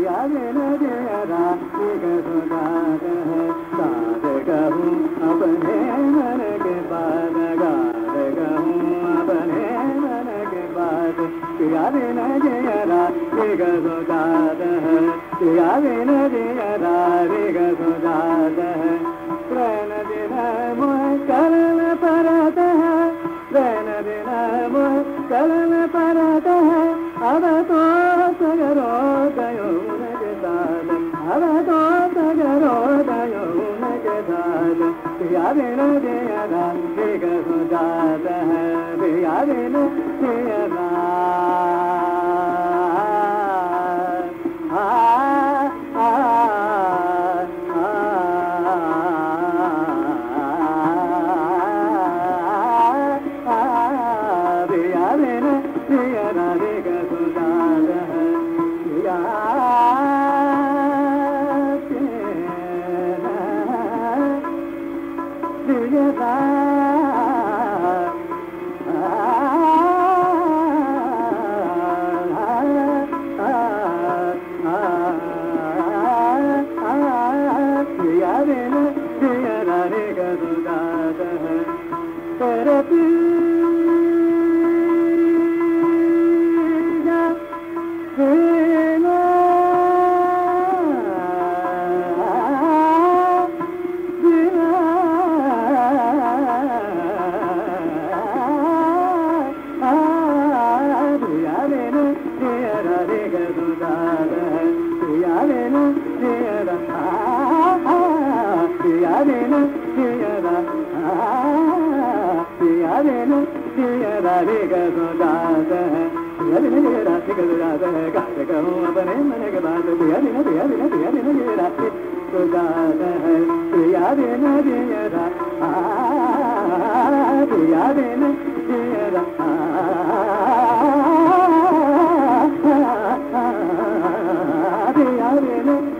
दिया दिन दिया कहूँ अपने मन के बाद कहूँ अपने मन के बाद दिया दिन दिया राधिक सुजात है। दिया दिन दिया राधिक सुजात है दिन मोह करण परत है। प्रण साथ पिया बिन दिया राधिक सुजात है पिया बिन दिया आ आ अपने मन के बात दिया दिन करति రేను తీయరా తీయ రేను తీయరా రే గదు దాద Yeah.